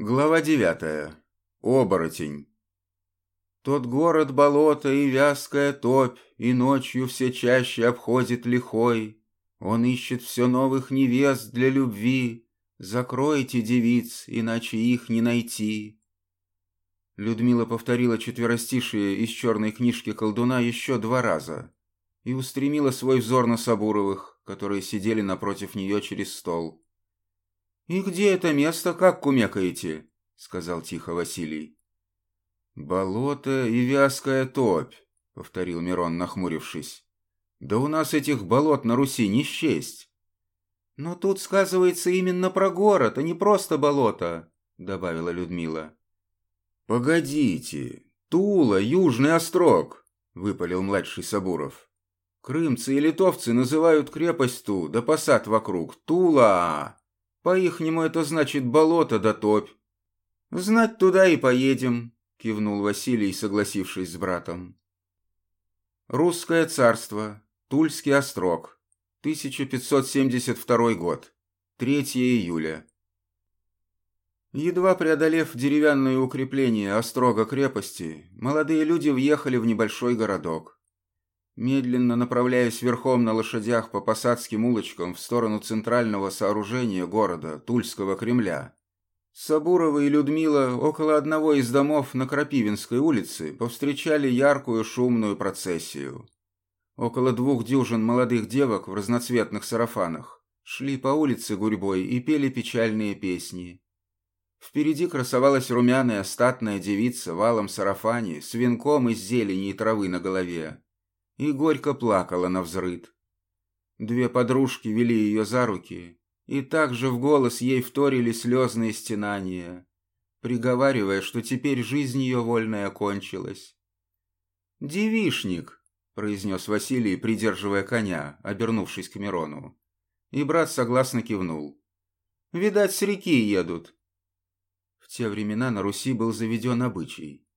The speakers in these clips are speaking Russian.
Глава девятая. Оборотень. Тот город болото и вязкая топь, И ночью все чаще обходит лихой. Он ищет все новых невест для любви. Закройте девиц, иначе их не найти. Людмила повторила четверостишие из черной книжки колдуна еще два раза и устремила свой взор на Сабуровых, которые сидели напротив нее через стол. «И где это место, как кумекаете?» — сказал тихо Василий. «Болото и вязкая топь», — повторил Мирон, нахмурившись. «Да у нас этих болот на Руси не счесть». «Но тут сказывается именно про город, а не просто болото», — добавила Людмила. «Погодите, Тула, Южный Острог», — выпалил младший Сабуров. «Крымцы и литовцы называют крепость ту, да посад вокруг, Тула!» По-ихнему это значит болото да топь. Знать туда и поедем, кивнул Василий, согласившись с братом. Русское царство. Тульский острог. 1572 год. 3 июля. Едва преодолев деревянное укрепление острога крепости, молодые люди въехали в небольшой городок. Медленно направляясь верхом на лошадях по посадским улочкам в сторону центрального сооружения города, Тульского Кремля, Сабурова и Людмила около одного из домов на Крапивинской улице повстречали яркую шумную процессию. Около двух дюжин молодых девок в разноцветных сарафанах шли по улице гурьбой и пели печальные песни. Впереди красовалась румяная статная девица в алом сарафане с венком из зелени и травы на голове и горько плакала на взрыд. Две подружки вели ее за руки, и также в голос ей вторили слезные стенания, приговаривая, что теперь жизнь ее вольная кончилась. «Девишник», — произнес Василий, придерживая коня, обернувшись к Мирону. И брат согласно кивнул. «Видать, с реки едут». В те времена на Руси был заведен обычай.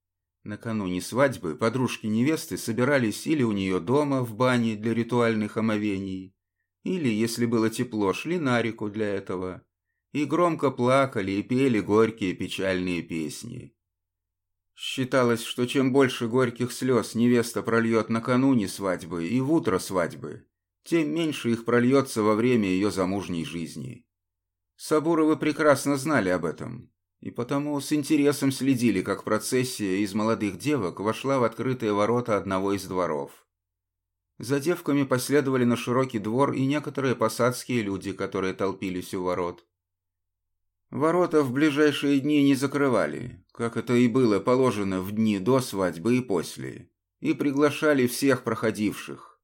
Накануне свадьбы подружки невесты собирались или у нее дома в бане для ритуальных омовений, или, если было тепло, шли на реку для этого, и громко плакали и пели горькие печальные песни. Считалось, что чем больше горьких слез невеста прольет накануне свадьбы и в утро свадьбы, тем меньше их прольется во время ее замужней жизни. Сабуровы прекрасно знали об этом, и потому с интересом следили, как процессия из молодых девок вошла в открытые ворота одного из дворов. За девками последовали на широкий двор и некоторые посадские люди, которые толпились у ворот. Ворота в ближайшие дни не закрывали, как это и было положено в дни до свадьбы и после, и приглашали всех проходивших.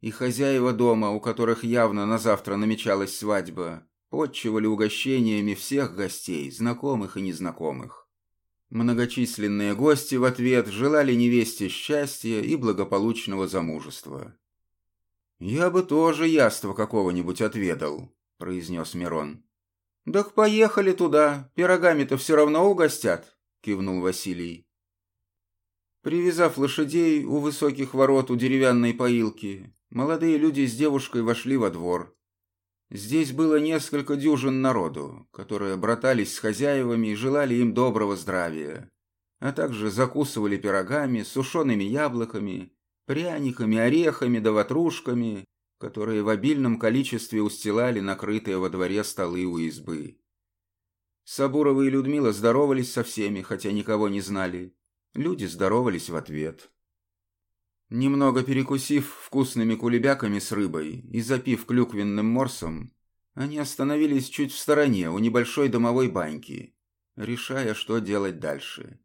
И хозяева дома, у которых явно на завтра намечалась свадьба, подчивали угощениями всех гостей, знакомых и незнакомых. Многочисленные гости в ответ желали невесте счастья и благополучного замужества. «Я бы тоже яства какого-нибудь отведал», — произнес Мирон. «Так поехали туда, пирогами-то все равно угостят», — кивнул Василий. Привязав лошадей у высоких ворот у деревянной поилки, молодые люди с девушкой вошли во двор. Здесь было несколько дюжин народу, которые братались с хозяевами и желали им доброго здравия, а также закусывали пирогами, сушеными яблоками, пряниками, орехами да ватрушками, которые в обильном количестве устилали накрытые во дворе столы у избы. Сабурова и Людмила здоровались со всеми, хотя никого не знали. Люди здоровались в ответ. Немного перекусив вкусными кулебяками с рыбой и запив клюквенным морсом, они остановились чуть в стороне у небольшой домовой баньки, решая, что делать дальше.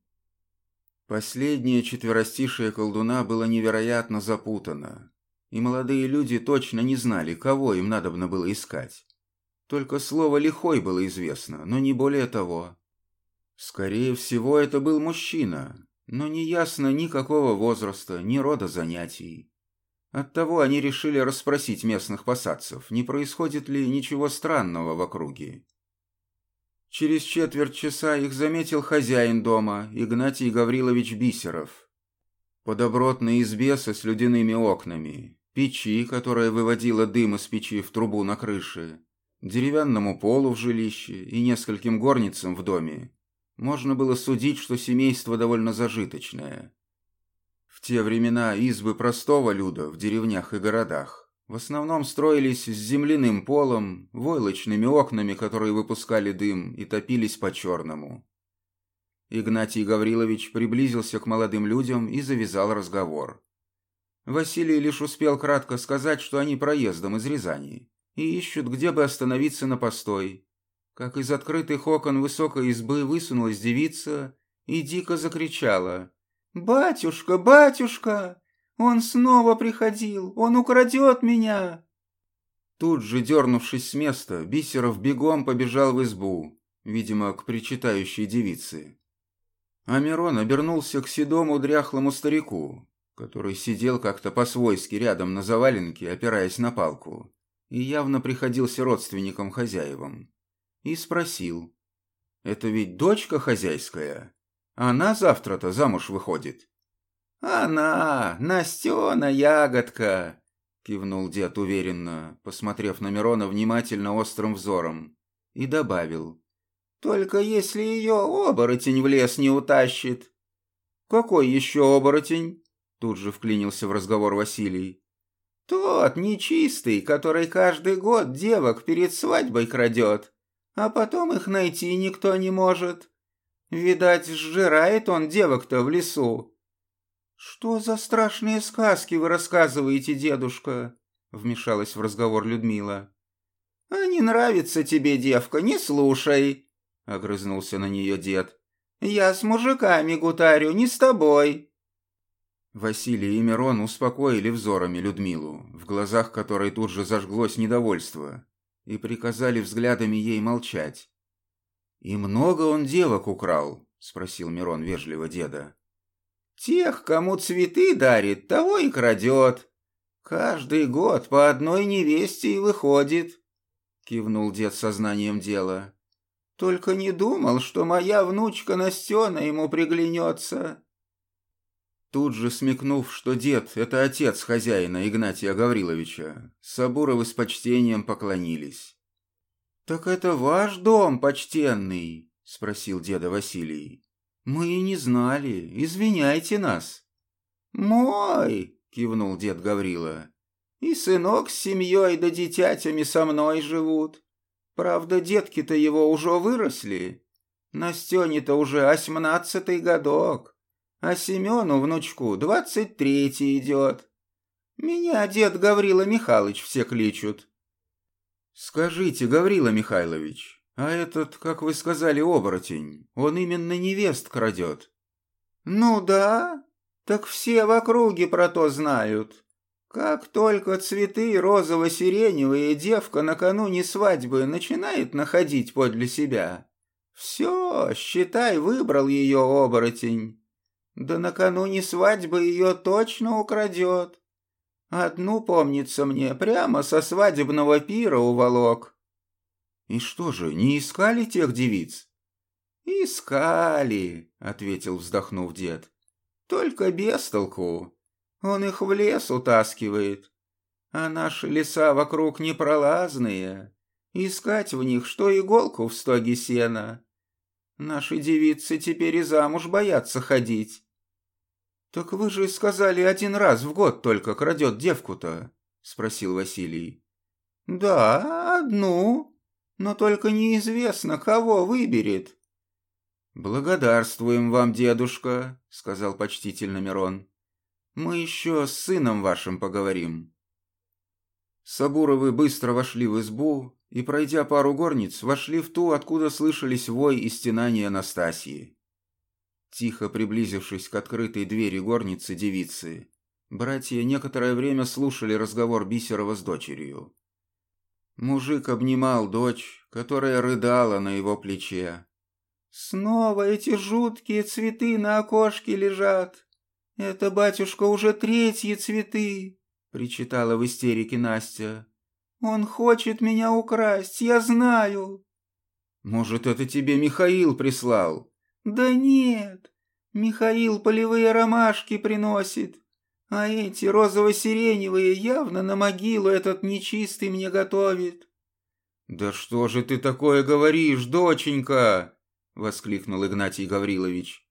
Последнее четверостишее колдуна было невероятно запутано, и молодые люди точно не знали, кого им надобно было искать. Только слово «лихой» было известно, но не более того. Скорее всего, это был мужчина, но не ясно никакого возраста, ни рода занятий. Оттого они решили расспросить местных посадцев, не происходит ли ничего странного в округе. Через четверть часа их заметил хозяин дома, Игнатий Гаврилович Бисеров. По добротной избе со слюдяными окнами, печи, которая выводила дым из печи в трубу на крыше, деревянному полу в жилище и нескольким горницам в доме, можно было судить, что семейство довольно зажиточное. В те времена избы простого люда в деревнях и городах в основном строились с земляным полом, войлочными окнами, которые выпускали дым и топились по-черному. Игнатий Гаврилович приблизился к молодым людям и завязал разговор. Василий лишь успел кратко сказать, что они проездом из Рязани и ищут, где бы остановиться на постой. Как из открытых окон высокой избы высунулась девица и дико закричала. «Батюшка, батюшка! Он снова приходил! Он украдет меня!» Тут же, дернувшись с места, Бисеров бегом побежал в избу, видимо, к причитающей девице. А Мирон обернулся к седому дряхлому старику, который сидел как-то по-свойски рядом на заваленке, опираясь на палку и явно приходился родственником хозяевам. И спросил. «Это ведь дочка хозяйская? Она завтра-то замуж выходит?» «Она, Настена ягодка!» — кивнул дед уверенно, посмотрев на Мирона внимательно острым взором, и добавил. «Только если ее оборотень в лес не утащит». «Какой еще оборотень?» — тут же вклинился в разговор Василий. Тот нечистый, который каждый год девок перед свадьбой крадет, а потом их найти никто не может. Видать, сжирает он девок-то в лесу. «Что за страшные сказки вы рассказываете, дедушка?» — вмешалась в разговор Людмила. «А не нравится тебе, девка, не слушай!» — огрызнулся на нее дед. «Я с мужиками гутарю, не с тобой!» Василий и Мирон успокоили взорами Людмилу, в глазах которой тут же зажглось недовольство, и приказали взглядами ей молчать. «И много он девок украл?» — спросил Мирон вежливо деда. «Тех, кому цветы дарит, того и крадет. Каждый год по одной невесте и выходит», — кивнул дед сознанием дела. «Только не думал, что моя внучка Настена ему приглянется». Тут же смекнув, что дед – это отец хозяина Игнатия Гавриловича, Сабуровы с почтением поклонились. «Так это ваш дом, почтенный?» – спросил деда Василий. «Мы и не знали. Извиняйте нас». «Мой!» – кивнул дед Гаврила. «И сынок с семьей да дитятями со мной живут. Правда, детки-то его уже выросли. Настене-то уже осьмнадцатый годок а Семену, внучку, двадцать третий идет. Меня дед Гаврила Михайлович все кличут. Скажите, Гаврила Михайлович, а этот, как вы сказали, оборотень, он именно невест крадет? Ну да, так все в округе про то знают. Как только цветы розово-сиреневые девка накануне свадьбы начинает находить подле себя, все, считай, выбрал ее оборотень. Да накануне свадьбы ее точно украдет. Одну, помнится мне, прямо со свадебного пира уволок. И что же, не искали тех девиц? Искали, ответил, вздохнув дед. Только без толку. Он их в лес утаскивает. А наши леса вокруг непролазные. Искать в них, что иголку в стоге сена. Наши девицы теперь и замуж боятся ходить. «Так вы же сказали, один раз в год только крадет девку-то?» — спросил Василий. «Да, одну, но только неизвестно, кого выберет». «Благодарствуем вам, дедушка», — сказал почтительно Мирон. «Мы еще с сыном вашим поговорим». Сабуровы быстро вошли в избу и, пройдя пару горниц, вошли в ту, откуда слышались вой и стенания Анастасии. Тихо приблизившись к открытой двери горницы девицы, братья некоторое время слушали разговор Бисерова с дочерью. Мужик обнимал дочь, которая рыдала на его плече. «Снова эти жуткие цветы на окошке лежат. Это, батюшка, уже третьи цветы», — причитала в истерике Настя. «Он хочет меня украсть, я знаю». «Может, это тебе Михаил прислал?» «Да нет, Михаил полевые ромашки приносит, а эти розово-сиреневые явно на могилу этот нечистый мне готовит. «Да что же ты такое говоришь, доченька?» — воскликнул Игнатий Гаврилович.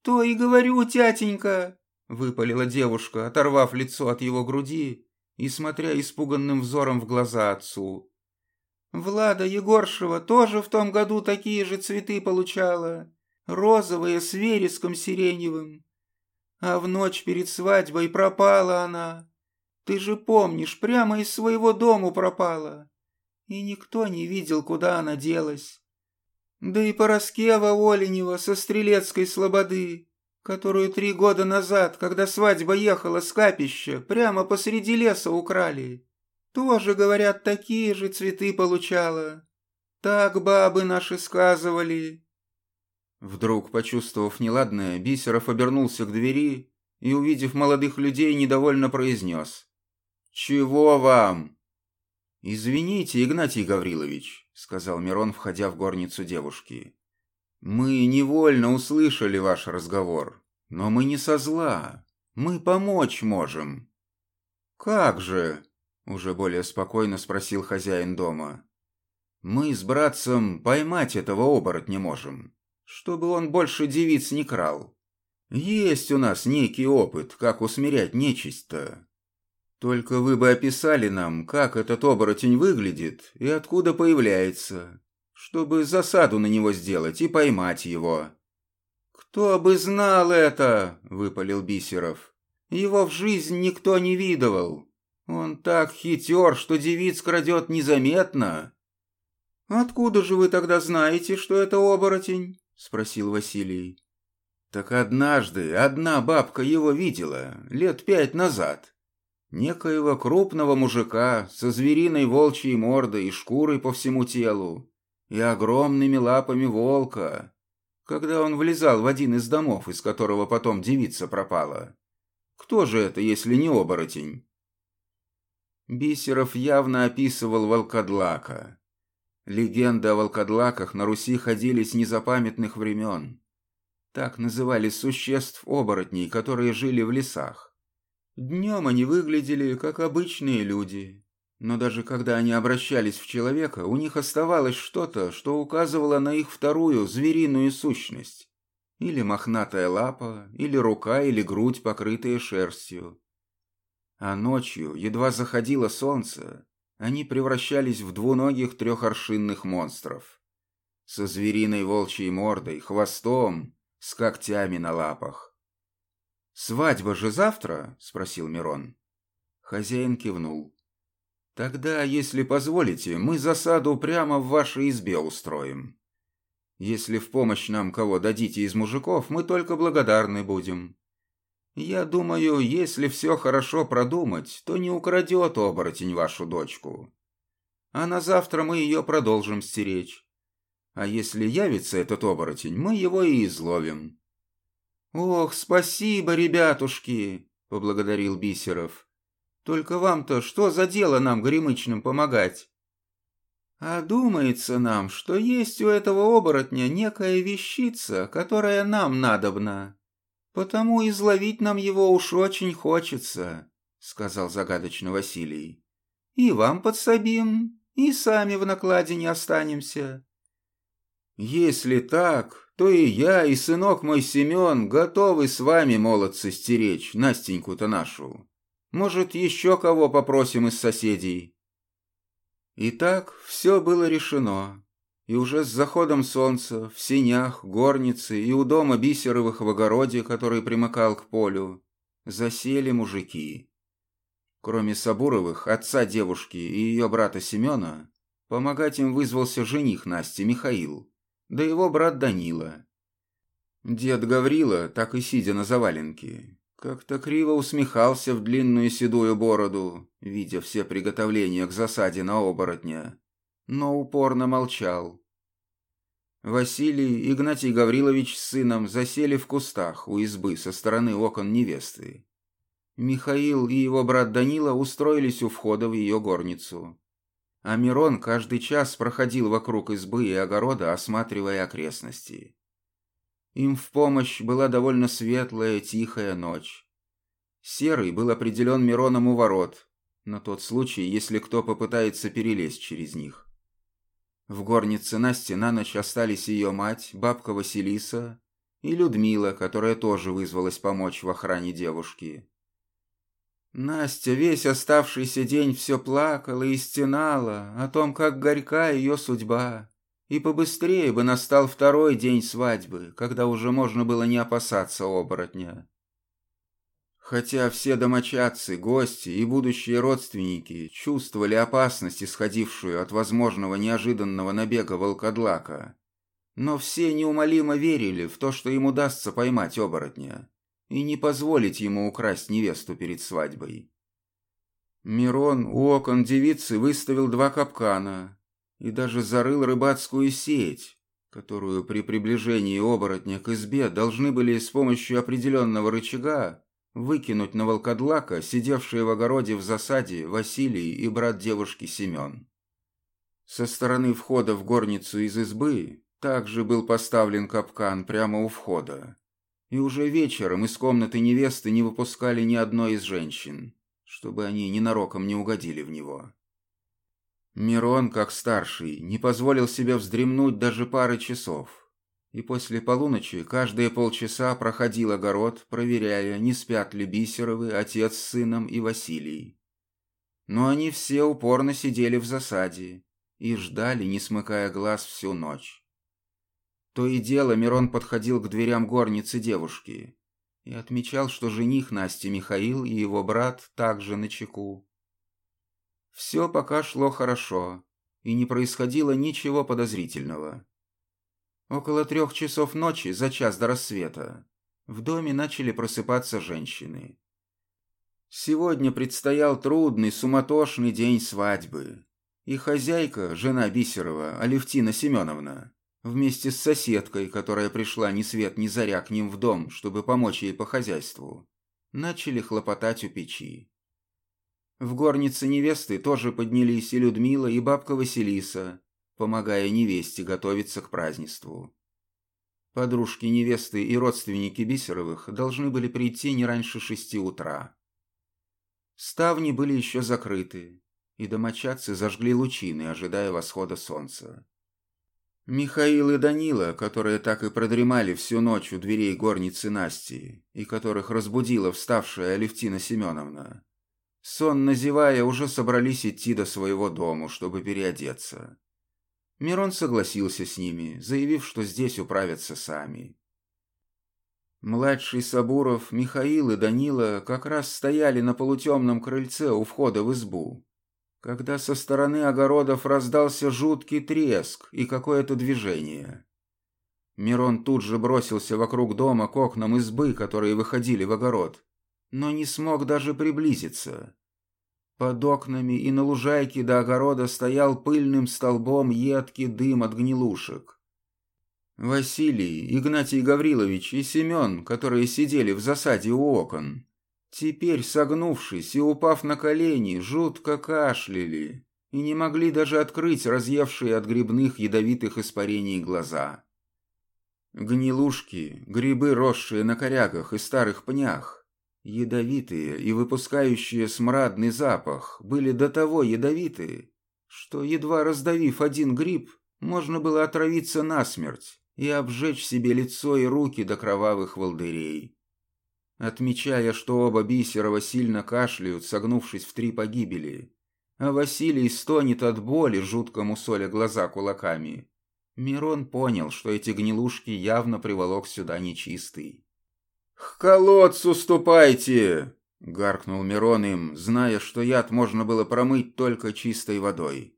«То и говорю, тятенька!» — выпалила девушка, оторвав лицо от его груди и смотря испуганным взором в глаза отцу. «Влада Егоршева тоже в том году такие же цветы получала, розовые с вереском сиреневым. А в ночь перед свадьбой пропала она. Ты же помнишь, прямо из своего дому пропала. И никто не видел, куда она делась. Да и Пороскева Оленева со Стрелецкой Слободы, которую три года назад, когда свадьба ехала с капища, прямо посреди леса украли. Тоже, говорят, такие же цветы получала. Так бабы наши сказывали. Вдруг, почувствовав неладное, Бисеров обернулся к двери и, увидев молодых людей, недовольно произнес. «Чего вам?» «Извините, Игнатий Гаврилович», — сказал Мирон, входя в горницу девушки. «Мы невольно услышали ваш разговор, но мы не со зла. Мы помочь можем». «Как же?» — уже более спокойно спросил хозяин дома. «Мы с братцем поймать этого оборотня можем чтобы он больше девиц не крал. Есть у нас некий опыт, как усмирять нечисть-то. Только вы бы описали нам, как этот оборотень выглядит и откуда появляется, чтобы засаду на него сделать и поймать его». «Кто бы знал это!» — выпалил Бисеров. «Его в жизнь никто не видывал. Он так хитер, что девиц крадет незаметно». «Откуда же вы тогда знаете, что это оборотень?» Спросил Василий. Так однажды одна бабка его видела, лет пять назад. Некоего крупного мужика со звериной волчьей мордой и шкурой по всему телу и огромными лапами волка, когда он влезал в один из домов, из которого потом девица пропала. Кто же это, если не оборотень? Бисеров явно описывал волкодлака. Легенды о волкодлаках на Руси ходили с незапамятных времен. Так называли существ-оборотней, которые жили в лесах. Днем они выглядели, как обычные люди, но даже когда они обращались в человека, у них оставалось что-то, что указывало на их вторую звериную сущность. Или мохнатая лапа, или рука, или грудь, покрытые шерстью. А ночью, едва заходило солнце, они превращались в двуногих трехоршинных монстров. Со звериной волчьей мордой, хвостом, с когтями на лапах. «Свадьба же завтра?» — спросил Мирон. Хозяин кивнул. «Тогда, если позволите, мы засаду прямо в вашей избе устроим. Если в помощь нам кого дадите из мужиков, мы только благодарны будем. Я думаю, если все хорошо продумать, то не украдет оборотень вашу дочку. А на завтра мы ее продолжим стеречь. А если явится этот оборотень, мы его и изловим. «Ох, спасибо, ребятушки!» — поблагодарил Бисеров. «Только вам-то что за дело нам, горемычным, помогать?» «А думается нам, что есть у этого оборотня некая вещица, которая нам надобна», «Потому изловить нам его уж очень хочется», — сказал загадочно Василий. «И вам подсобим, и сами в накладе не останемся». «Если так, то и я, и сынок мой Семен готовы с вами, молодцы, стеречь Настеньку-то нашу. Может, еще кого попросим из соседей?» Итак, все было решено. И уже с заходом солнца, в синях, горнице и у дома Бисеровых в огороде, который примыкал к полю, засели мужики. Кроме Сабуровых, отца девушки и ее брата Семена, помогать им вызвался жених Насти, Михаил, да его брат Данила. Дед Гаврила, так и сидя на заваленке, как-то криво усмехался в длинную седую бороду, видя все приготовления к засаде на оборотня но упорно молчал. Василий, Игнатий Гаврилович с сыном засели в кустах у избы со стороны окон невесты. Михаил и его брат Данила устроились у входа в ее горницу. А Мирон каждый час проходил вокруг избы и огорода, осматривая окрестности. Им в помощь была довольно светлая, тихая ночь. Серый был определен Мироном у ворот, на тот случай, если кто попытается перелезть через них. В горнице Насти на ночь остались ее мать, бабка Василиса и Людмила, которая тоже вызвалась помочь в охране девушки. Настя весь оставшийся день все плакала и стенала о том, как горька ее судьба, и побыстрее бы настал второй день свадьбы, когда уже можно было не опасаться оборотня. Хотя все домочадцы, гости и будущие родственники чувствовали опасность, исходившую от возможного неожиданного набега волкодлака, но все неумолимо верили в то, что им удастся поймать оборотня и не позволить ему украсть невесту перед свадьбой. Мирон у окон девицы выставил два капкана и даже зарыл рыбацкую сеть, которую при приближении оборотня к избе должны были с помощью определенного рычага выкинуть на волкодлака, сидевшие в огороде в засаде Василий и брат девушки Семен. Со стороны входа в горницу из избы также был поставлен капкан прямо у входа. И уже вечером из комнаты невесты не выпускали ни одной из женщин, чтобы они ненароком не угодили в него. Мирон, как старший, не позволил себе вздремнуть даже пары часов, и после полуночи каждые полчаса проходил огород, проверяя, не спят ли Бисеровы, отец с сыном и Василий. Но они все упорно сидели в засаде и ждали, не смыкая глаз всю ночь. То и дело Мирон подходил к дверям горницы девушки и отмечал, что жених Насти Михаил и его брат также на чеку. Все пока шло хорошо, и не происходило ничего подозрительного. Около трех часов ночи, за час до рассвета, в доме начали просыпаться женщины. Сегодня предстоял трудный, суматошный день свадьбы. И хозяйка, жена Бисерова, Алевтина Семеновна, вместе с соседкой, которая пришла ни свет ни заря к ним в дом, чтобы помочь ей по хозяйству, начали хлопотать у печи. В горнице невесты тоже поднялись и Людмила, и бабка Василиса, помогая невесте готовиться к празднеству. Подружки невесты и родственники Бисеровых должны были прийти не раньше шести утра. Ставни были еще закрыты, и домочадцы зажгли лучины, ожидая восхода солнца. Михаил и Данила, которые так и продремали всю ночь у дверей горницы Насти, и которых разбудила вставшая Алевтина Семеновна, сонно зевая, уже собрались идти до своего дому, чтобы переодеться. Мирон согласился с ними, заявив, что здесь управятся сами. Младший Сабуров, Михаил и Данила как раз стояли на полутемном крыльце у входа в избу, когда со стороны огородов раздался жуткий треск и какое-то движение. Мирон тут же бросился вокруг дома к окнам избы, которые выходили в огород, но не смог даже приблизиться. Под окнами и на лужайке до огорода стоял пыльным столбом едкий дым от гнилушек. Василий, Игнатий Гаврилович и Семен, которые сидели в засаде у окон, теперь, согнувшись и упав на колени, жутко кашляли и не могли даже открыть разъевшие от грибных ядовитых испарений глаза. Гнилушки, грибы, росшие на корягах и старых пнях, Ядовитые и выпускающие смрадный запах были до того ядовитые, что, едва раздавив один гриб, можно было отравиться насмерть и обжечь себе лицо и руки до кровавых волдырей. Отмечая, что оба Бисерова сильно кашляют, согнувшись в три погибели, а Василий стонет от боли, жутко мусоля глаза кулаками, Мирон понял, что эти гнилушки явно приволок сюда нечистый. «К колодцу ступайте!» — гаркнул Мирон им, зная, что яд можно было промыть только чистой водой.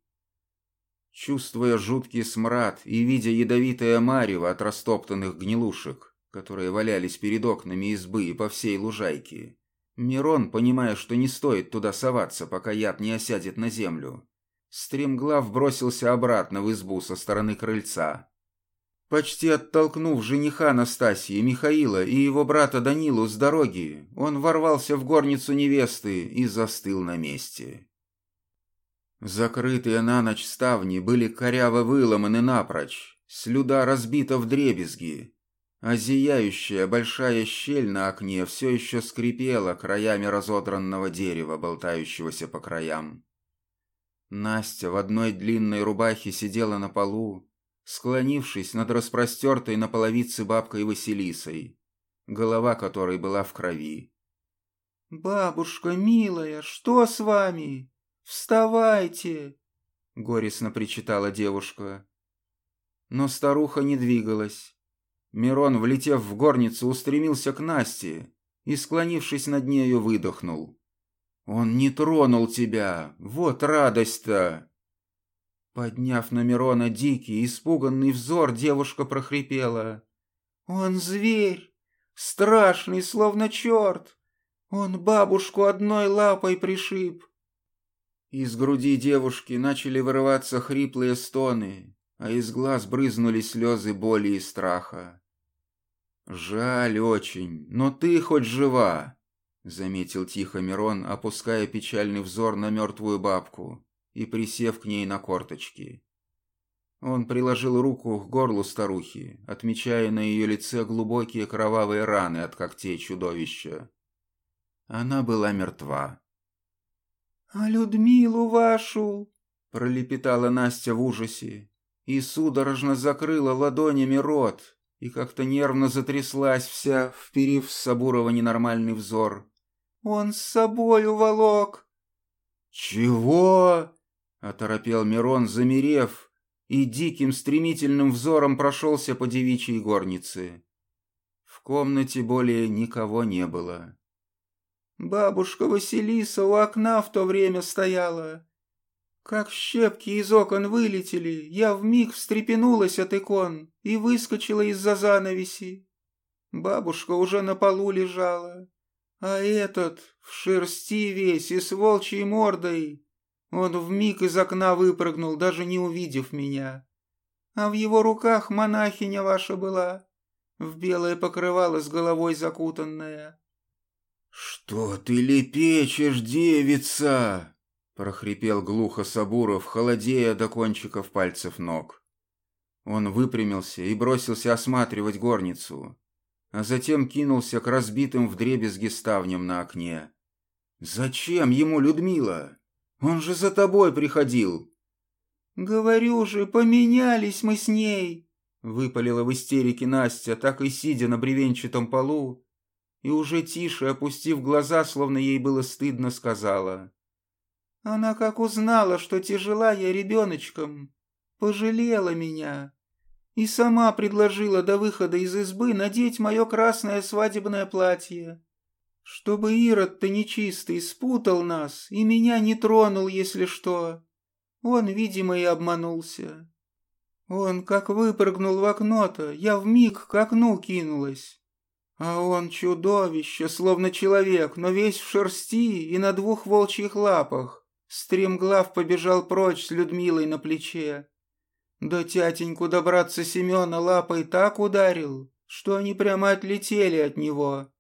Чувствуя жуткий смрад и видя ядовитое марево от растоптанных гнилушек, которые валялись перед окнами избы и по всей лужайке, Мирон, понимая, что не стоит туда соваться, пока яд не осядет на землю, стремглав бросился обратно в избу со стороны крыльца, Почти оттолкнув жениха Настасии, Михаила и его брата Данилу с дороги, он ворвался в горницу невесты и застыл на месте. Закрытые на ночь ставни были коряво выломаны напрочь, слюда разбита в дребезги, а зияющая большая щель на окне все еще скрипела краями разодранного дерева, болтающегося по краям. Настя в одной длинной рубахе сидела на полу, склонившись над распростертой на половице бабкой Василисой, голова которой была в крови. «Бабушка, милая, что с вами? Вставайте!» — горестно причитала девушка. Но старуха не двигалась. Мирон, влетев в горницу, устремился к Насте и, склонившись над нею, выдохнул. «Он не тронул тебя! Вот радость-то!» Подняв на Мирона дикий, испуганный взор, девушка прохрипела. «Он зверь! Страшный, словно черт! Он бабушку одной лапой пришиб!» Из груди девушки начали вырываться хриплые стоны, а из глаз брызнули слезы боли и страха. «Жаль очень, но ты хоть жива!» — заметил тихо Мирон, опуская печальный взор на мертвую бабку и присев к ней на корточки. Он приложил руку к горлу старухи, отмечая на ее лице глубокие кровавые раны от когтей чудовища. Она была мертва. «А Людмилу вашу?» — пролепетала Настя в ужасе и судорожно закрыла ладонями рот и как-то нервно затряслась вся, вперив с Сабурова ненормальный взор. «Он с собой уволок!» «Чего?» — оторопел Мирон, замерев, и диким стремительным взором прошелся по девичьей горнице. В комнате более никого не было. Бабушка Василиса у окна в то время стояла. Как щепки из окон вылетели, я вмиг встрепенулась от икон и выскочила из-за занавеси. Бабушка уже на полу лежала, а этот в шерсти весь и с волчьей мордой. Он вмиг из окна выпрыгнул, даже не увидев меня. А в его руках монахиня ваша была, в белое покрывало с головой закутанная. «Что ты лепечешь, девица?» прохрипел глухо Сабуров, холодея до кончиков пальцев ног. Он выпрямился и бросился осматривать горницу, а затем кинулся к разбитым вдребезги ставням на окне. «Зачем ему Людмила? Он же за тобой приходил!» «Говорю же, поменялись мы с ней!» Выпалила в истерике Настя, так и сидя на бревенчатом полу, и уже тише, опустив глаза, словно ей было стыдно, сказала. Она как узнала, что тяжела я ребеночком, пожалела меня и сама предложила до выхода из избы надеть мое красное свадебное платье, чтобы Ирод-то нечистый спутал нас и меня не тронул, если что. Он, видимо, и обманулся. Он как выпрыгнул в окно-то, я вмиг к окну кинулась. А он чудовище, словно человек, но весь в шерсти и на двух волчьих лапах. Стремглав побежал прочь с Людмилой на плече. Да тятеньку добраться Семена лапой так ударил, что они прямо отлетели от него.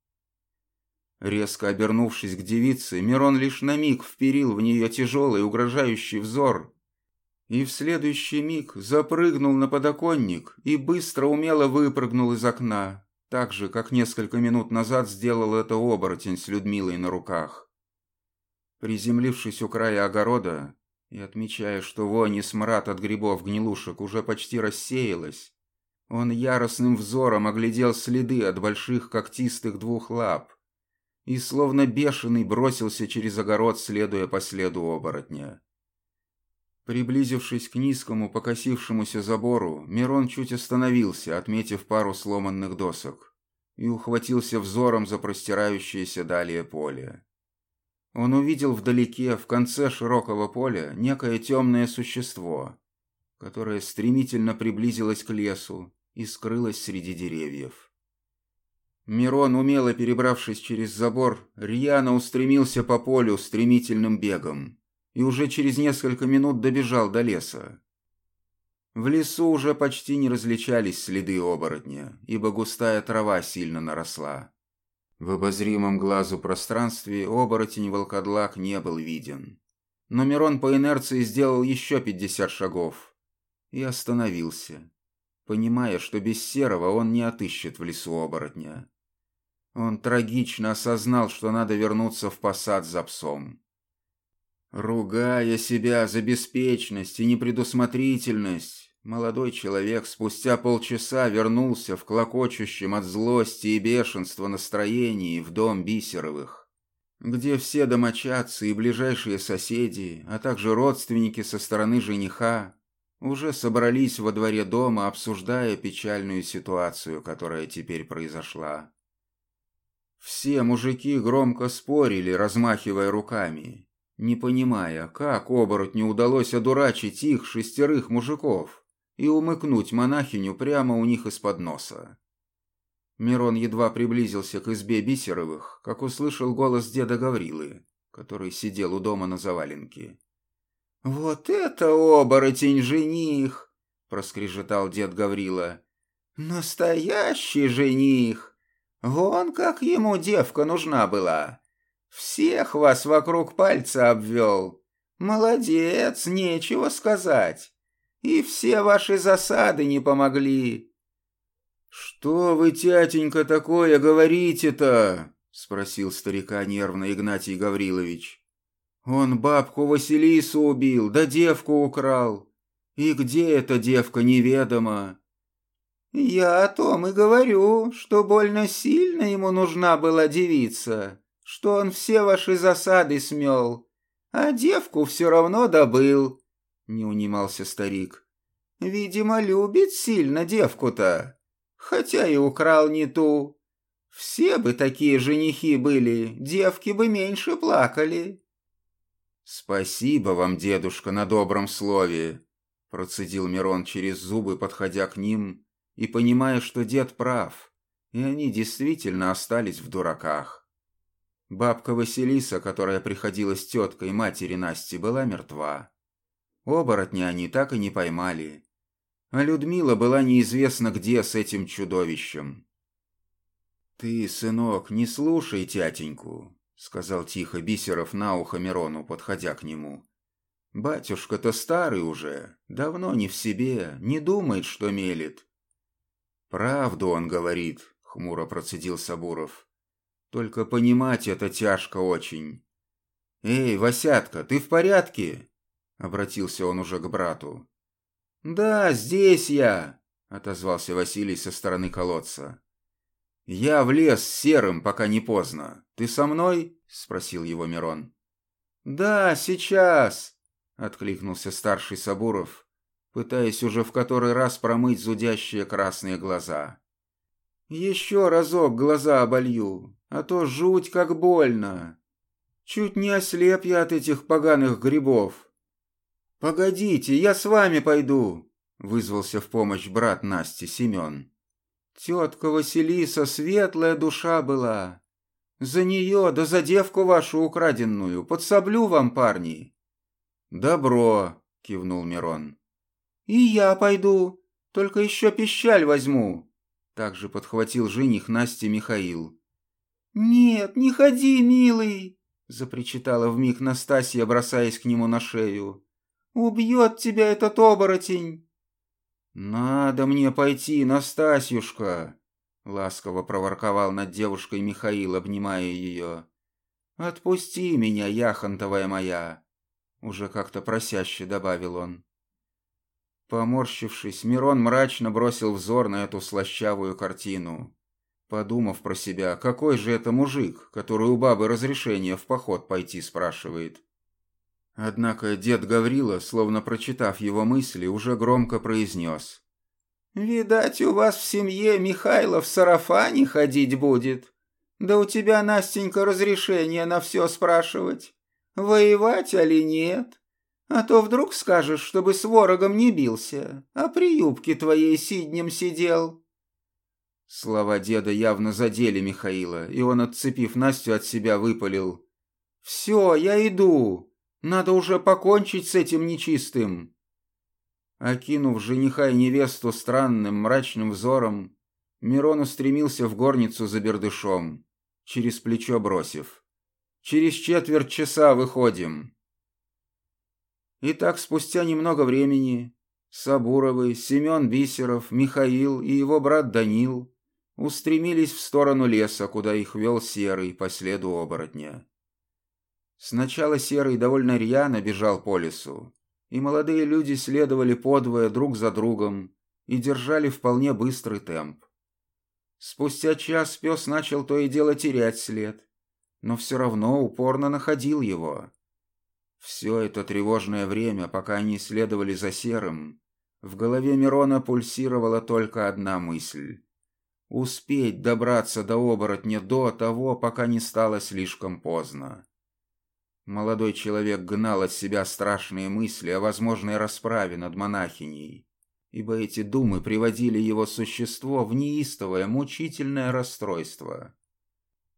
Резко обернувшись к девице, Мирон лишь на миг вперил в нее тяжелый угрожающий взор и в следующий миг запрыгнул на подоконник и быстро умело выпрыгнул из окна, так же, как несколько минут назад сделал это оборотень с Людмилой на руках. Приземлившись у края огорода и отмечая, что вонь и смрад от грибов-гнилушек уже почти рассеялась, он яростным взором оглядел следы от больших когтистых двух лап и, словно бешеный, бросился через огород, следуя по следу оборотня. Приблизившись к низкому покосившемуся забору, Мирон чуть остановился, отметив пару сломанных досок, и ухватился взором за простирающееся далее поле. Он увидел вдалеке, в конце широкого поля, некое темное существо, которое стремительно приблизилось к лесу и скрылось среди деревьев. Мирон, умело перебравшись через забор, рьяно устремился по полю стремительным бегом и уже через несколько минут добежал до леса. В лесу уже почти не различались следы оборотня, ибо густая трава сильно наросла. В обозримом глазу пространстве оборотень-волкодлак не был виден. Но Мирон по инерции сделал еще пятьдесят шагов и остановился, понимая, что без серого он не отыщет в лесу оборотня. Он трагично осознал, что надо вернуться в посад за псом. Ругая себя за беспечность и непредусмотрительность, молодой человек спустя полчаса вернулся в клокочущем от злости и бешенства настроении в дом Бисеровых, где все домочадцы и ближайшие соседи, а также родственники со стороны жениха, уже собрались во дворе дома, обсуждая печальную ситуацию, которая теперь произошла. Все мужики громко спорили, размахивая руками, не понимая, как оборотню удалось одурачить их шестерых мужиков и умыкнуть монахиню прямо у них из-под носа. Мирон едва приблизился к избе Бисеровых, как услышал голос деда Гаврилы, который сидел у дома на заваленке. «Вот это оборотень-жених!» — проскрежетал дед Гаврила. «Настоящий жених! Вон как ему девка нужна была! Всех вас вокруг пальца обвел. Молодец, нечего сказать. И все ваши засады не помогли. Что вы, тятенька, такое говорите-то? Спросил старика нервно Игнатий Гаврилович. Он бабку Василису убил, да девку украл. И где эта девка, неведомо. Я о том и говорю, что больно сильно ему нужна была девица что он все ваши засады смел, а девку все равно добыл», — не унимался старик. «Видимо, любит сильно девку-то, хотя и украл не ту. Все бы такие женихи были, девки бы меньше плакали». «Спасибо вам, дедушка, на добром слове», — процедил Мирон через зубы, подходя к ним, и понимая, что дед прав, и они действительно остались в дураках. Бабка Василиса, которая приходила с теткой матери Насти, была мертва. Оборотня они так и не поймали. А Людмила была неизвестно где с этим чудовищем. «Ты, сынок, не слушай тятеньку», — сказал тихо Бисеров на ухо Мирону, подходя к нему. «Батюшка-то старый уже, давно не в себе, не думает, что мелет». «Правду он говорит», — хмуро процедил Сабуров. Только понимать это тяжко очень. «Эй, Васятка, ты в порядке?» Обратился он уже к брату. «Да, здесь я», — отозвался Василий со стороны колодца. «Я в лес с серым, пока не поздно. Ты со мной?» — спросил его Мирон. «Да, сейчас», — откликнулся старший Сабуров, пытаясь уже в который раз промыть зудящие красные глаза. «Еще разок глаза оболью а то жуть как больно. Чуть не ослеп я от этих поганых грибов. Погодите, я с вами пойду, вызвался в помощь брат Насти Семен. Тетка Василиса светлая душа была. За нее, да за девку вашу украденную, подсоблю вам, парни. Добро, кивнул Мирон. И я пойду, только еще пищаль возьму. Также подхватил жених Насти Михаил. «Нет, не ходи, милый!» — запричитала вмиг Настасья, бросаясь к нему на шею. «Убьет тебя этот оборотень!» «Надо мне пойти, Настасьюшка!» — ласково проворковал над девушкой Михаил, обнимая ее. «Отпусти меня, яхонтовая моя!» — уже как-то просяще добавил он. Поморщившись, Мирон мрачно бросил взор на эту слащавую картину подумав про себя, какой же это мужик, который у бабы разрешение в поход пойти спрашивает. Однако дед Гаврила, словно прочитав его мысли, уже громко произнес. «Видать, у вас в семье Михайло в сарафане ходить будет. Да у тебя, Настенька, разрешение на все спрашивать. Воевать али нет? А то вдруг скажешь, чтобы с ворогом не бился, а при юбке твоей сиднем сидел». Слова деда явно задели Михаила, и он, отцепив Настю от себя, выпалил. «Все, я иду. Надо уже покончить с этим нечистым». Окинув жениха и невесту странным мрачным взором, Мирон устремился в горницу за бердышом, через плечо бросив. «Через четверть часа выходим». И так спустя немного времени Сабуровы, Семен Бисеров, Михаил и его брат Данил устремились в сторону леса, куда их вел Серый по следу оборотня. Сначала Серый довольно рьяно бежал по лесу, и молодые люди следовали подвое друг за другом и держали вполне быстрый темп. Спустя час пес начал то и дело терять след, но все равно упорно находил его. Все это тревожное время, пока они следовали за Серым, в голове Мирона пульсировала только одна мысль — успеть добраться до оборотня до того, пока не стало слишком поздно. Молодой человек гнал от себя страшные мысли о возможной расправе над монахиней, ибо эти думы приводили его существо в неистовое, мучительное расстройство.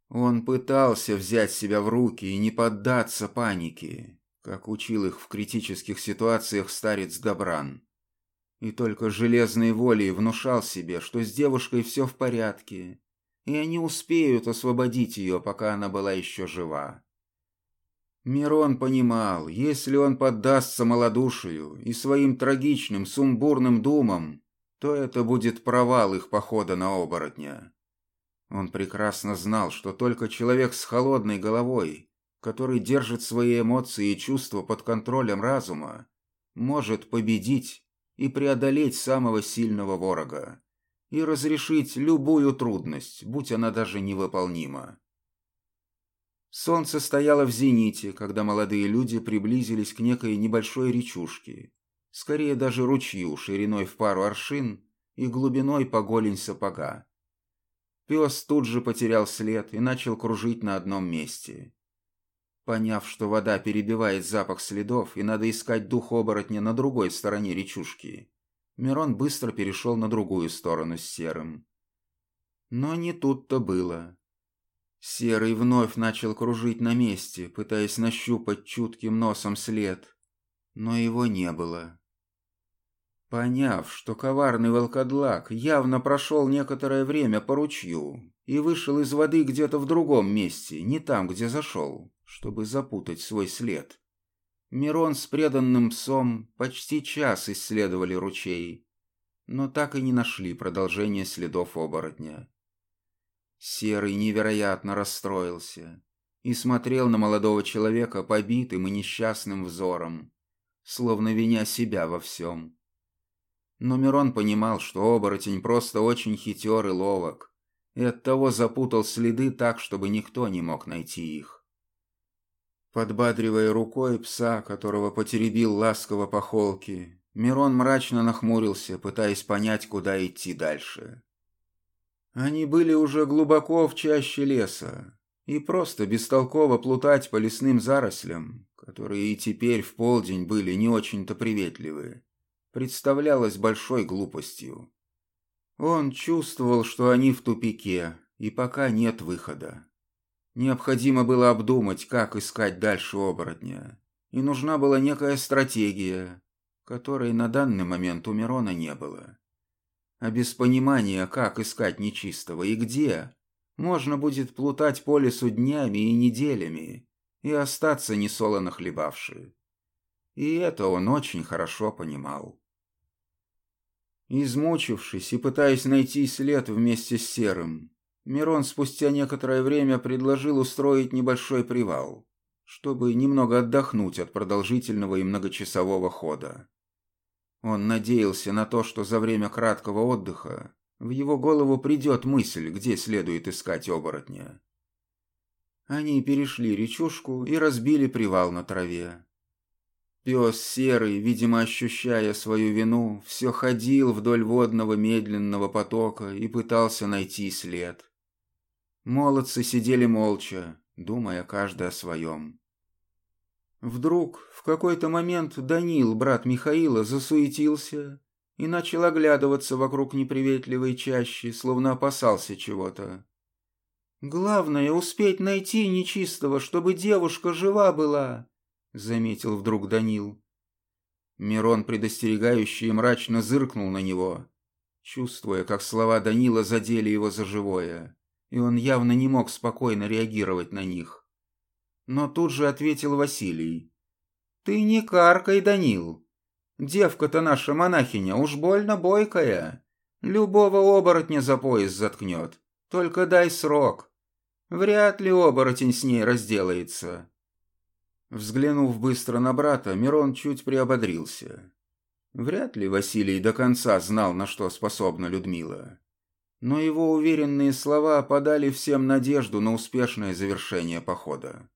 Он пытался взять себя в руки и не поддаться панике, как учил их в критических ситуациях старец Добран. И только железной волей внушал себе, что с девушкой все в порядке, и они успеют освободить ее, пока она была еще жива. Мирон понимал, если он поддастся малодушию и своим трагичным, сумбурным думам, то это будет провал их похода на оборотня. Он прекрасно знал, что только человек с холодной головой, который держит свои эмоции и чувства под контролем разума, может победить и преодолеть самого сильного ворога и разрешить любую трудность, будь она даже невыполнима. Солнце стояло в зените, когда молодые люди приблизились к некой небольшой речушке, скорее даже ручью шириной в пару аршин и глубиной по голень сапога. Пес тут же потерял след и начал кружить на одном месте. Поняв, что вода перебивает запах следов и надо искать дух оборотня на другой стороне речушки, Мирон быстро перешел на другую сторону с серым. Но не тут-то было. Серый вновь начал кружить на месте, пытаясь нащупать чутким носом след, но его не было. Поняв, что коварный волкодлак явно прошел некоторое время по ручью и вышел из воды где-то в другом месте, не там, где зашел, чтобы запутать свой след, Мирон с преданным псом почти час исследовали ручей, но так и не нашли продолжения следов оборотня. Серый невероятно расстроился и смотрел на молодого человека побитым и несчастным взором, словно виня себя во всем. Но Мирон понимал, что оборотень просто очень хитер и ловок, и оттого запутал следы так, чтобы никто не мог найти их. Подбадривая рукой пса, которого потеребил ласково по холке, Мирон мрачно нахмурился, пытаясь понять, куда идти дальше. Они были уже глубоко в чаще леса, и просто бестолково плутать по лесным зарослям, которые и теперь в полдень были не очень-то приветливы, представлялось большой глупостью. Он чувствовал, что они в тупике, и пока нет выхода. Необходимо было обдумать, как искать дальше оборотня, и нужна была некая стратегия, которой на данный момент у Мирона не было а без понимания, как искать нечистого и где, можно будет плутать по лесу днями и неделями и остаться несолоно хлебавши. И это он очень хорошо понимал. Измучившись и пытаясь найти след вместе с Серым, Мирон спустя некоторое время предложил устроить небольшой привал, чтобы немного отдохнуть от продолжительного и многочасового хода. Он надеялся на то, что за время краткого отдыха в его голову придет мысль, где следует искать оборотня. Они перешли речушку и разбили привал на траве. Пес серый, видимо, ощущая свою вину, все ходил вдоль водного медленного потока и пытался найти след. Молодцы сидели молча, думая каждый о своем. Вдруг в какой-то момент Данил, брат Михаила, засуетился и начал оглядываться вокруг неприветливой чащи, словно опасался чего-то. «Главное — успеть найти нечистого, чтобы девушка жива была», — заметил вдруг Данил. Мирон, предостерегающий, мрачно зыркнул на него, чувствуя, как слова Данила задели его за живое, и он явно не мог спокойно реагировать на них. Но тут же ответил Василий. «Ты не каркай, Данил. Девка-то наша монахиня уж больно бойкая. Любого оборотня за пояс заткнет. Только дай срок. Вряд ли оборотень с ней разделается». Взглянув быстро на брата, Мирон чуть приободрился. Вряд ли Василий до конца знал, на что способна Людмила. Но его уверенные слова подали всем надежду на успешное завершение похода.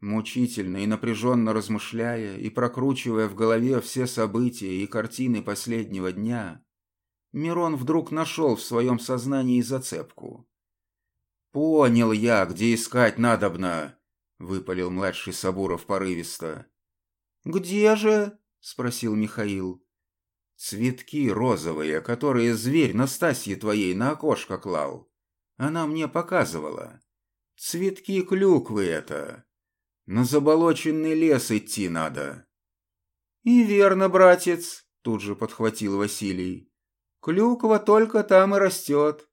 Мучительно и напряженно размышляя и прокручивая в голове все события и картины последнего дня, Мирон вдруг нашел в своем сознании зацепку. «Понял я, где искать надобно!» — выпалил младший Сабуров порывисто. «Где же?» — спросил Михаил. «Цветки розовые, которые зверь Настасье твоей на окошко клал. Она мне показывала. Цветки клюквы это. На заболоченный лес идти надо». «И верно, братец», — тут же подхватил Василий. «Клюква только там и растет.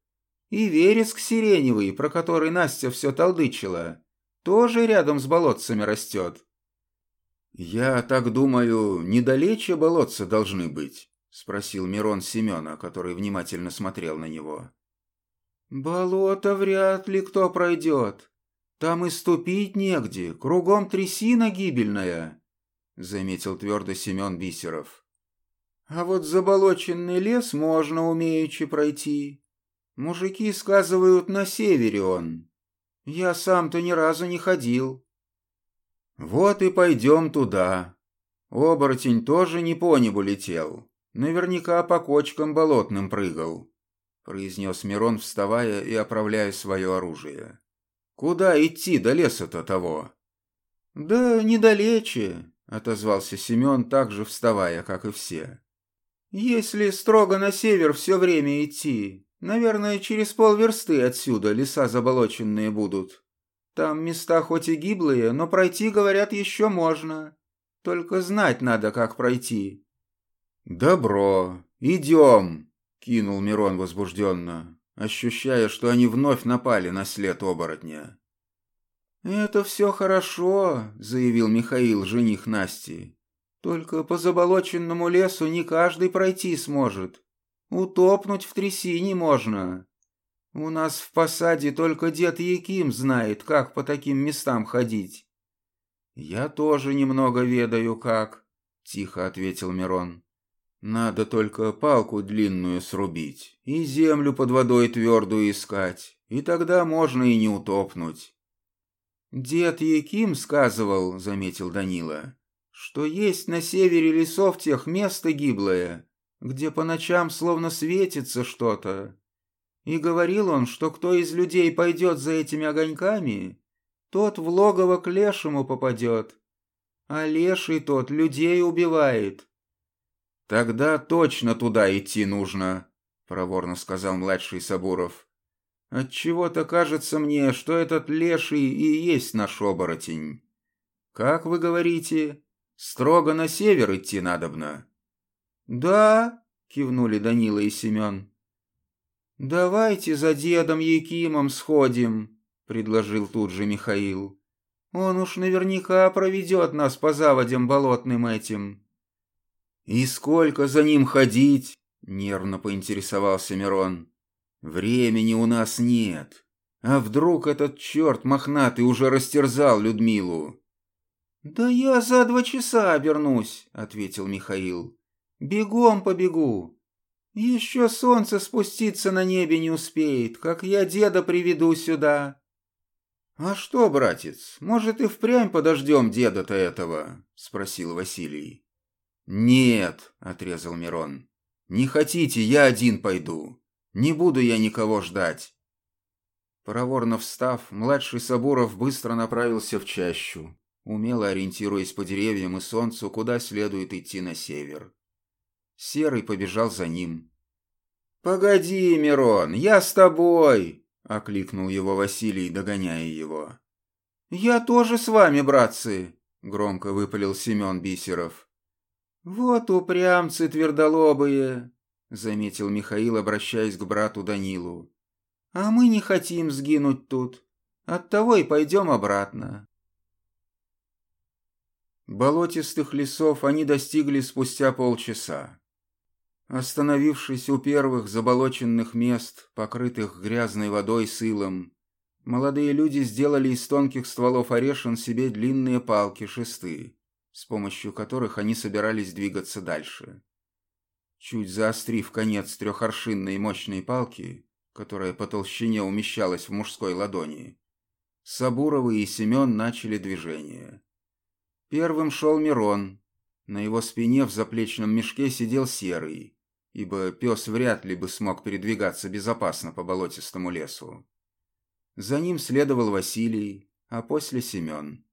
И вереск сиреневый, про который Настя все толдычила, тоже рядом с болотцами растет». «Я так думаю, недалече болотца должны быть?» — спросил Мирон Семена, который внимательно смотрел на него. «Болото вряд ли кто пройдет. Там и ступить негде, кругом трясина гибельная», — заметил твердо Семен Бисеров. «А вот заболоченный лес можно умеючи пройти. Мужики сказывают, на севере он. Я сам-то ни разу не ходил». «Вот и пойдем туда. Оборотень тоже не по небу летел. Наверняка по кочкам болотным прыгал», — произнес Мирон, вставая и оправляя свое оружие. «Куда идти до леса-то того?» «Да недалече», — отозвался Семен, также вставая, как и все. «Если строго на север все время идти, наверное, через полверсты отсюда леса заболоченные будут. Там места хоть и гиблые, но пройти, говорят, еще можно. Только знать надо, как пройти». «Добро, идем», — кинул Мирон возбужденно ощущая, что они вновь напали на след оборотня. «Это все хорошо», — заявил Михаил, жених Насти. «Только по заболоченному лесу не каждый пройти сможет. Утопнуть в трясине можно. У нас в посаде только дед Яким знает, как по таким местам ходить». «Я тоже немного ведаю, как», — тихо ответил Мирон. Надо только палку длинную срубить и землю под водой твердую искать, и тогда можно и не утопнуть. «Дед Яким сказывал, — заметил Данила, — что есть на севере лесов тех место гиблое, где по ночам словно светится что-то. И говорил он, что кто из людей пойдет за этими огоньками, тот в логово к лешему попадет, а леший тот людей убивает, «Тогда точно туда идти нужно», — проворно сказал младший Сабуров. «Отчего-то кажется мне, что этот леший и есть наш оборотень. Как вы говорите, строго на север идти надобно?» «Да», — кивнули Данила и Семен. «Давайте за дедом Якимом сходим», — предложил тут же Михаил. «Он уж наверняка проведет нас по заводям болотным этим». «И сколько за ним ходить?» — нервно поинтересовался Мирон. «Времени у нас нет. А вдруг этот черт мохнатый уже растерзал Людмилу?» «Да я за два часа обернусь», — ответил Михаил. «Бегом побегу. Еще солнце спуститься на небе не успеет, как я деда приведу сюда». «А что, братец, может и впрямь подождем деда-то этого?» — спросил Василий. «Нет», — отрезал Мирон. «Не хотите, я один пойду. Не буду я никого ждать». Проворно встав, младший Сабуров быстро направился в чащу, умело ориентируясь по деревьям и солнцу, куда следует идти на север. Серый побежал за ним. «Погоди, Мирон, я с тобой!» — окликнул его Василий, догоняя его. «Я тоже с вами, братцы!» — громко выпалил Семен Бисеров. «Вот упрямцы твердолобые», — заметил Михаил, обращаясь к брату Данилу. «А мы не хотим сгинуть тут. Оттого и пойдем обратно». Болотистых лесов они достигли спустя полчаса. Остановившись у первых заболоченных мест, покрытых грязной водой с илом, Молодые люди сделали из тонких стволов орешин себе длинные палки-шесты, с помощью которых они собирались двигаться дальше. Чуть заострив конец трехоршинной мощной палки, которая по толщине умещалась в мужской ладони, Сабуровы и Семен начали движение. Первым шел Мирон. На его спине в заплечном мешке сидел Серый, ибо пес вряд ли бы смог передвигаться безопасно по болотистому лесу. За ним следовал Василий, а после Семен.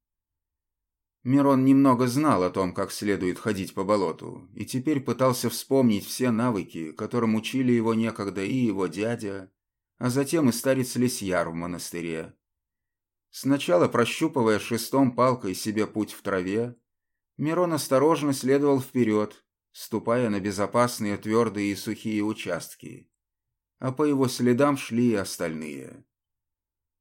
Мирон немного знал о том, как следует ходить по болоту, и теперь пытался вспомнить все навыки, которым учили его некогда и его дядя, а затем и старец Лисьяр в монастыре. Сначала прощупывая шестом палкой себе путь в траве, Мирон осторожно следовал вперед, ступая на безопасные твердые и сухие участки, а по его следам шли и остальные.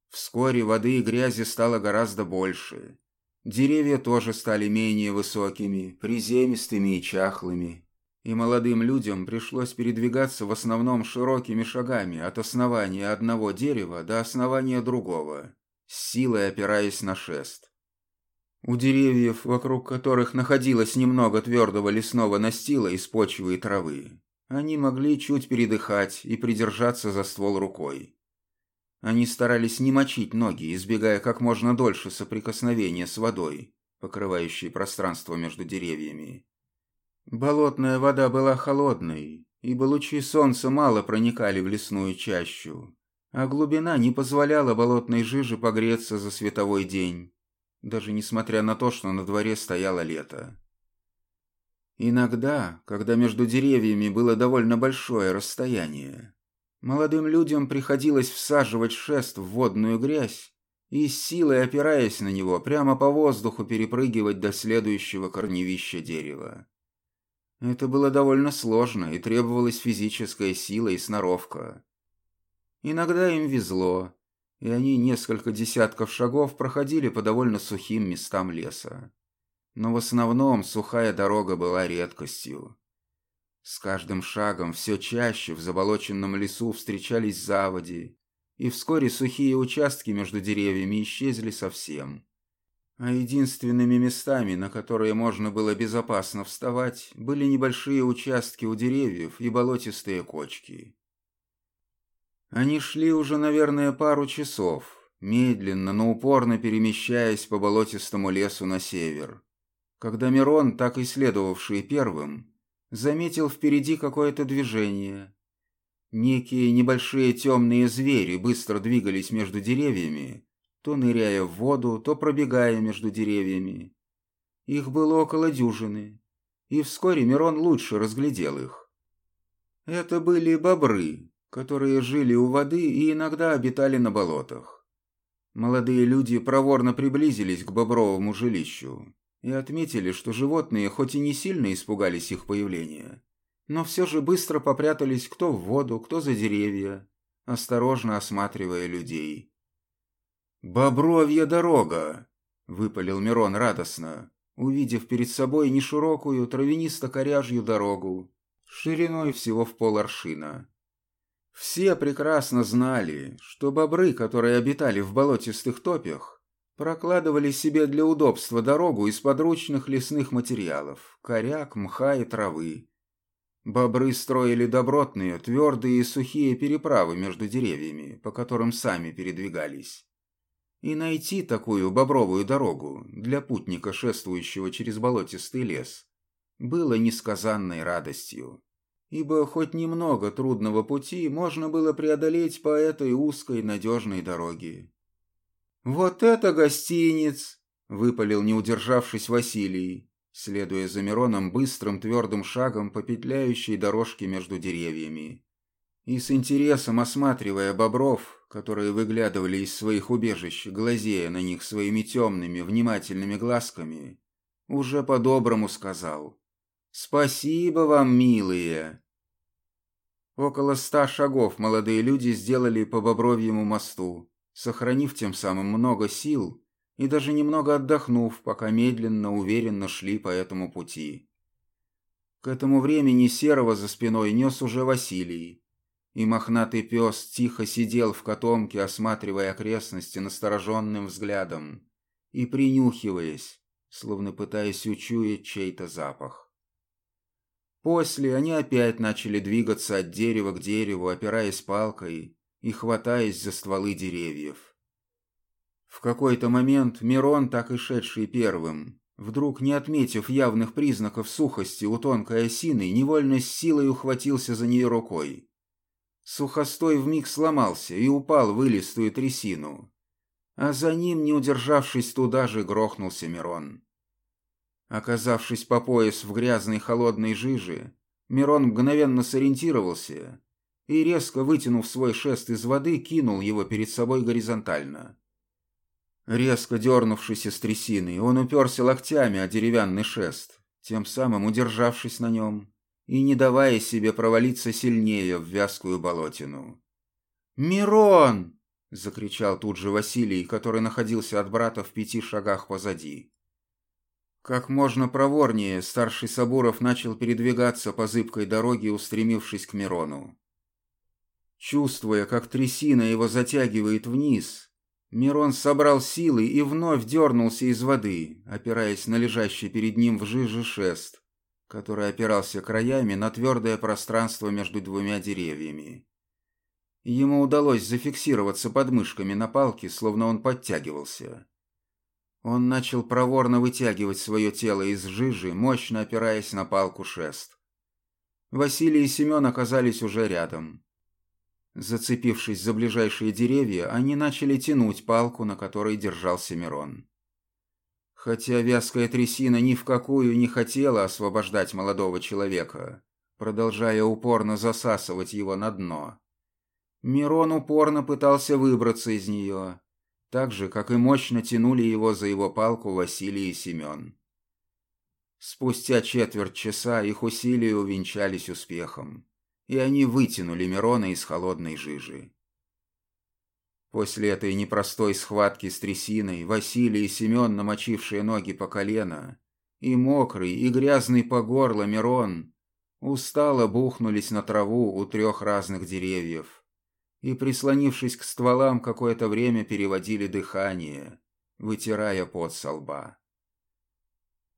Вскоре воды и грязи стало гораздо больше. Деревья тоже стали менее высокими, приземистыми и чахлыми. И молодым людям пришлось передвигаться в основном широкими шагами от основания одного дерева до основания другого, с силой опираясь на шест. У деревьев, вокруг которых находилось немного твердого лесного настила из почвы и травы, они могли чуть передыхать и придержаться за ствол рукой. Они старались не мочить ноги, избегая как можно дольше соприкосновения с водой, покрывающей пространство между деревьями. Болотная вода была холодной, ибо лучи солнца мало проникали в лесную чащу, а глубина не позволяла болотной жиже погреться за световой день, даже несмотря на то, что на дворе стояло лето. Иногда, когда между деревьями было довольно большое расстояние, Молодым людям приходилось всаживать шест в водную грязь и силой опираясь на него, прямо по воздуху перепрыгивать до следующего корневища дерева. Это было довольно сложно и требовалась физическая сила и сноровка. Иногда им везло, и они несколько десятков шагов проходили по довольно сухим местам леса. Но в основном сухая дорога была редкостью. С каждым шагом все чаще в заболоченном лесу встречались заводи, и вскоре сухие участки между деревьями исчезли совсем. А единственными местами, на которые можно было безопасно вставать, были небольшие участки у деревьев и болотистые кочки. Они шли уже, наверное, пару часов, медленно, но упорно перемещаясь по болотистому лесу на север, когда Мирон, так и следовавший первым, заметил впереди какое-то движение. Некие небольшие темные звери быстро двигались между деревьями, то ныряя в воду, то пробегая между деревьями. Их было около дюжины, и вскоре Мирон лучше разглядел их. Это были бобры, которые жили у воды и иногда обитали на болотах. Молодые люди проворно приблизились к бобровому жилищу и отметили, что животные хоть и не сильно испугались их появления, но все же быстро попрятались кто в воду, кто за деревья, осторожно осматривая людей. «Бобровья дорога!» — выпалил Мирон радостно, увидев перед собой неширокую травянисто-коряжью дорогу, шириной всего в поларшина. Все прекрасно знали, что бобры, которые обитали в болотистых топях, Прокладывали себе для удобства дорогу из подручных лесных материалов – коряк, мха и травы. Бобры строили добротные, твердые и сухие переправы между деревьями, по которым сами передвигались. И найти такую бобровую дорогу для путника, шествующего через болотистый лес, было несказанной радостью, ибо хоть немного трудного пути можно было преодолеть по этой узкой надежной дороге. «Вот это гостиниц!» — выпалил, не удержавшись, Василий, следуя за Мироном быстрым твердым шагом по петляющей дорожке между деревьями. И с интересом осматривая бобров, которые выглядывали из своих убежищ, глазея на них своими темными, внимательными глазками, уже по-доброму сказал «Спасибо вам, милые!» Около ста шагов молодые люди сделали по Бобровьему мосту, сохранив тем самым много сил и даже немного отдохнув, пока медленно, уверенно шли по этому пути. К этому времени Серого за спиной нес уже Василий, и мохнатый пес тихо сидел в котомке, осматривая окрестности настороженным взглядом и принюхиваясь, словно пытаясь учуять чей-то запах. После они опять начали двигаться от дерева к дереву, опираясь палкой и хватаясь за стволы деревьев. В какой-то момент Мирон, так и шедший первым, вдруг не отметив явных признаков сухости у тонкой осины, невольно с силой ухватился за нее рукой. Сухостой вмиг сломался и упал в илистую трясину, а за ним, не удержавшись туда же, грохнулся Мирон. Оказавшись по пояс в грязной холодной жиже, Мирон мгновенно сориентировался и, резко вытянув свой шест из воды, кинул его перед собой горизонтально. Резко дернувшись из трясины, он уперся локтями о деревянный шест, тем самым удержавшись на нем и не давая себе провалиться сильнее в вязкую болотину. «Мирон!» — закричал тут же Василий, который находился от брата в пяти шагах позади. Как можно проворнее старший Сабуров начал передвигаться по зыбкой дороге, устремившись к Мирону. Чувствуя, как трясина его затягивает вниз, Мирон собрал силы и вновь дернулся из воды, опираясь на лежащий перед ним в жиже шест, который опирался краями на твердое пространство между двумя деревьями. Ему удалось зафиксироваться подмышками на палке, словно он подтягивался. Он начал проворно вытягивать свое тело из жижи, мощно опираясь на палку шест. Василий и Семен оказались уже рядом. Зацепившись за ближайшие деревья, они начали тянуть палку, на которой держался Мирон. Хотя вязкая трясина ни в какую не хотела освобождать молодого человека, продолжая упорно засасывать его на дно. Мирон упорно пытался выбраться из нее, так же, как и мощно тянули его за его палку Василий и Семен. Спустя четверть часа их усилия увенчались успехом, и они вытянули Мирона из холодной жижи. После этой непростой схватки с трясиной Василий и Семен, намочившие ноги по колено, и мокрый, и грязный по горло Мирон, устало бухнулись на траву у трех разных деревьев и, прислонившись к стволам, какое-то время переводили дыхание, вытирая пот со лба.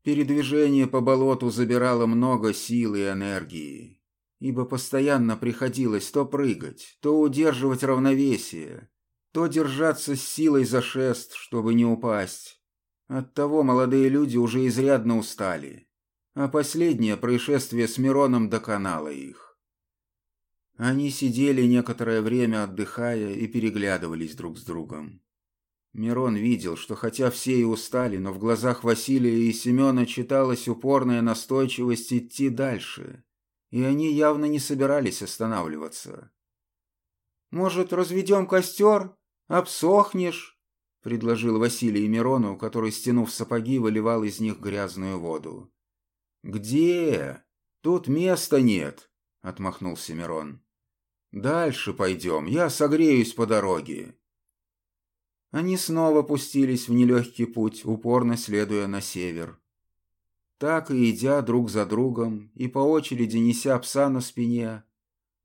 Передвижение по болоту забирало много сил и энергии, ибо постоянно приходилось то прыгать, то удерживать равновесие, то держаться с силой за шест, чтобы не упасть. Оттого молодые люди уже изрядно устали, а последнее происшествие с Мироном доконало их. Они сидели некоторое время, отдыхая, и переглядывались друг с другом. Мирон видел, что хотя все и устали, но в глазах Василия и Семена читалась упорная настойчивость идти дальше, и они явно не собирались останавливаться. «Может, разведем костер?» «Обсохнешь», — предложил Василий Мирону, который, стянув сапоги, выливал из них грязную воду. «Где? Тут места нет», — отмахнулся Мирон. «Дальше пойдем, я согреюсь по дороге». Они снова пустились в нелегкий путь, упорно следуя на север. Так и идя друг за другом и по очереди неся пса на спине,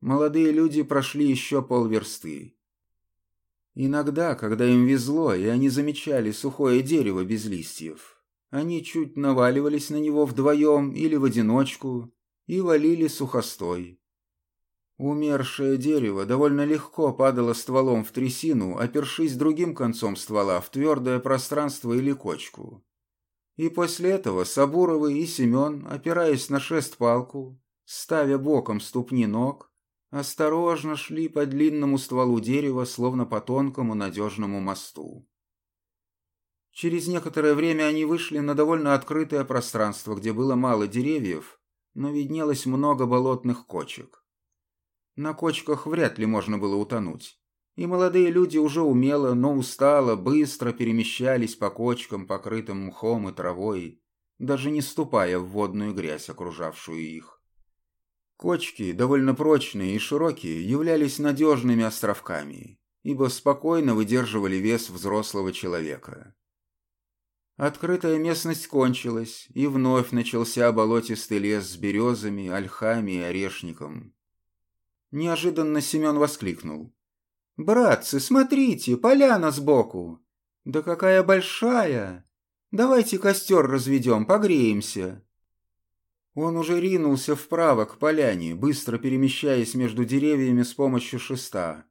молодые люди прошли еще полверсты. Иногда, когда им везло, и они замечали сухое дерево без листьев, они чуть наваливались на него вдвоем или в одиночку и валили сухостой. Умершее дерево довольно легко падало стволом в трясину, опершись другим концом ствола в твердое пространство или кочку. И после этого Сабуровы и Семен, опираясь на шест-палку, ставя боком ступни ног, осторожно шли по длинному стволу дерева, словно по тонкому надежному мосту. Через некоторое время они вышли на довольно открытое пространство, где было мало деревьев, но виднелось много болотных кочек. На кочках вряд ли можно было утонуть, и молодые люди уже умело, но устало, быстро перемещались по кочкам, покрытым мхом и травой, даже не ступая в водную грязь, окружавшую их. Кочки, довольно прочные и широкие, являлись надежными островками, ибо спокойно выдерживали вес взрослого человека. Открытая местность кончилась, и вновь начался болотистый лес с березами, ольхами и орешником. Неожиданно Семен воскликнул. «Братцы, смотрите, поляна сбоку! Да какая большая! Давайте костер разведем, погреемся!» Он уже ринулся вправо к поляне, быстро перемещаясь между деревьями с помощью шеста.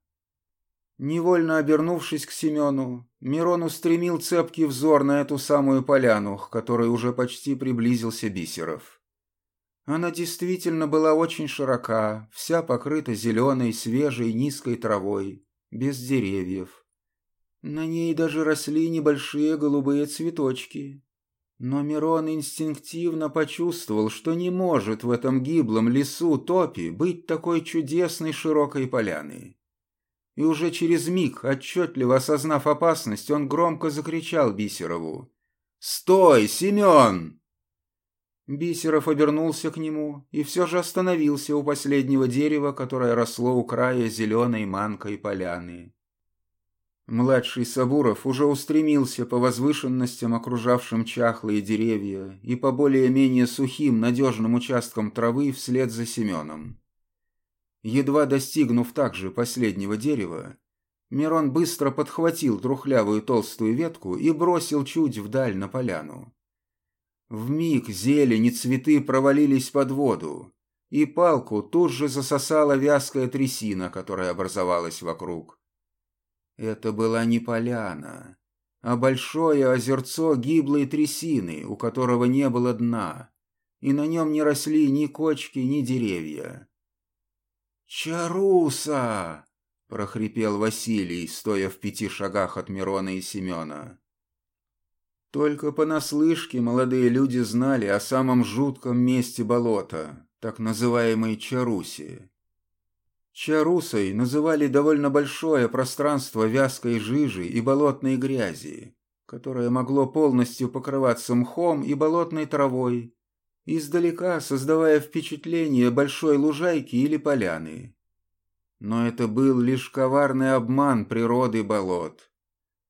Невольно обернувшись к Семену, Мирон устремил цепкий взор на эту самую поляну, к которой уже почти приблизился Бисеров. Она действительно была очень широка, вся покрыта зеленой, свежей, низкой травой, без деревьев. На ней даже росли небольшие голубые цветочки, но Мирон инстинктивно почувствовал, что не может в этом гиблом лесу топи быть такой чудесной широкой поляны. И уже через миг, отчетливо осознав опасность, он громко закричал Бисерову. «Стой, Семен!» Бисеров обернулся к нему и все же остановился у последнего дерева, которое росло у края зеленой манкой поляны. Младший Сабуров уже устремился по возвышенностям, окружавшим чахлые деревья, и по более-менее сухим, надежным участкам травы вслед за Семеном. Едва достигнув также последнего дерева, Мирон быстро подхватил трухлявую толстую ветку и бросил чуть вдаль на поляну. В миг зелень и цветы провалились под воду, и палку тут же засосала вязкая трясина, которая образовалась вокруг. Это была не поляна, а большое озерцо гиблой трясины, у которого не было дна, и на нем не росли ни кочки, ни деревья. «Чаруса!» — прохрипел Василий, стоя в пяти шагах от Мирона и Семена. Только понаслышке молодые люди знали о самом жутком месте болота, так называемой Чарусе. Чарусой называли довольно большое пространство вязкой жижи и болотной грязи, которое могло полностью покрываться мхом и болотной травой, издалека создавая впечатление большой лужайки или поляны. Но это был лишь коварный обман природы болот.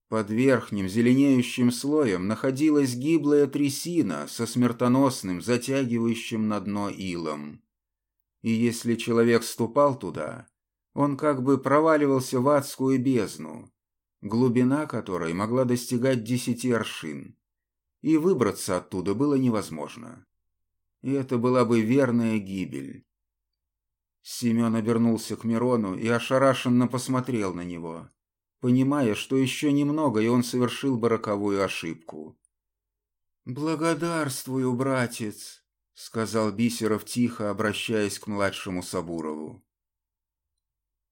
Под верхним зеленеющим слоем находилась гиблая трясина со смертоносным, затягивающим на дно илом. И если человек ступал туда, он как бы проваливался в адскую бездну, глубина которой могла достигать десяти аршин, и выбраться оттуда было невозможно. И это была бы верная гибель. Семен обернулся к Мирону и ошарашенно посмотрел на него, понимая, что еще немного, и он совершил бы роковую ошибку. «Благодарствую, братец», — сказал Бисеров тихо, обращаясь к младшему Сабурову.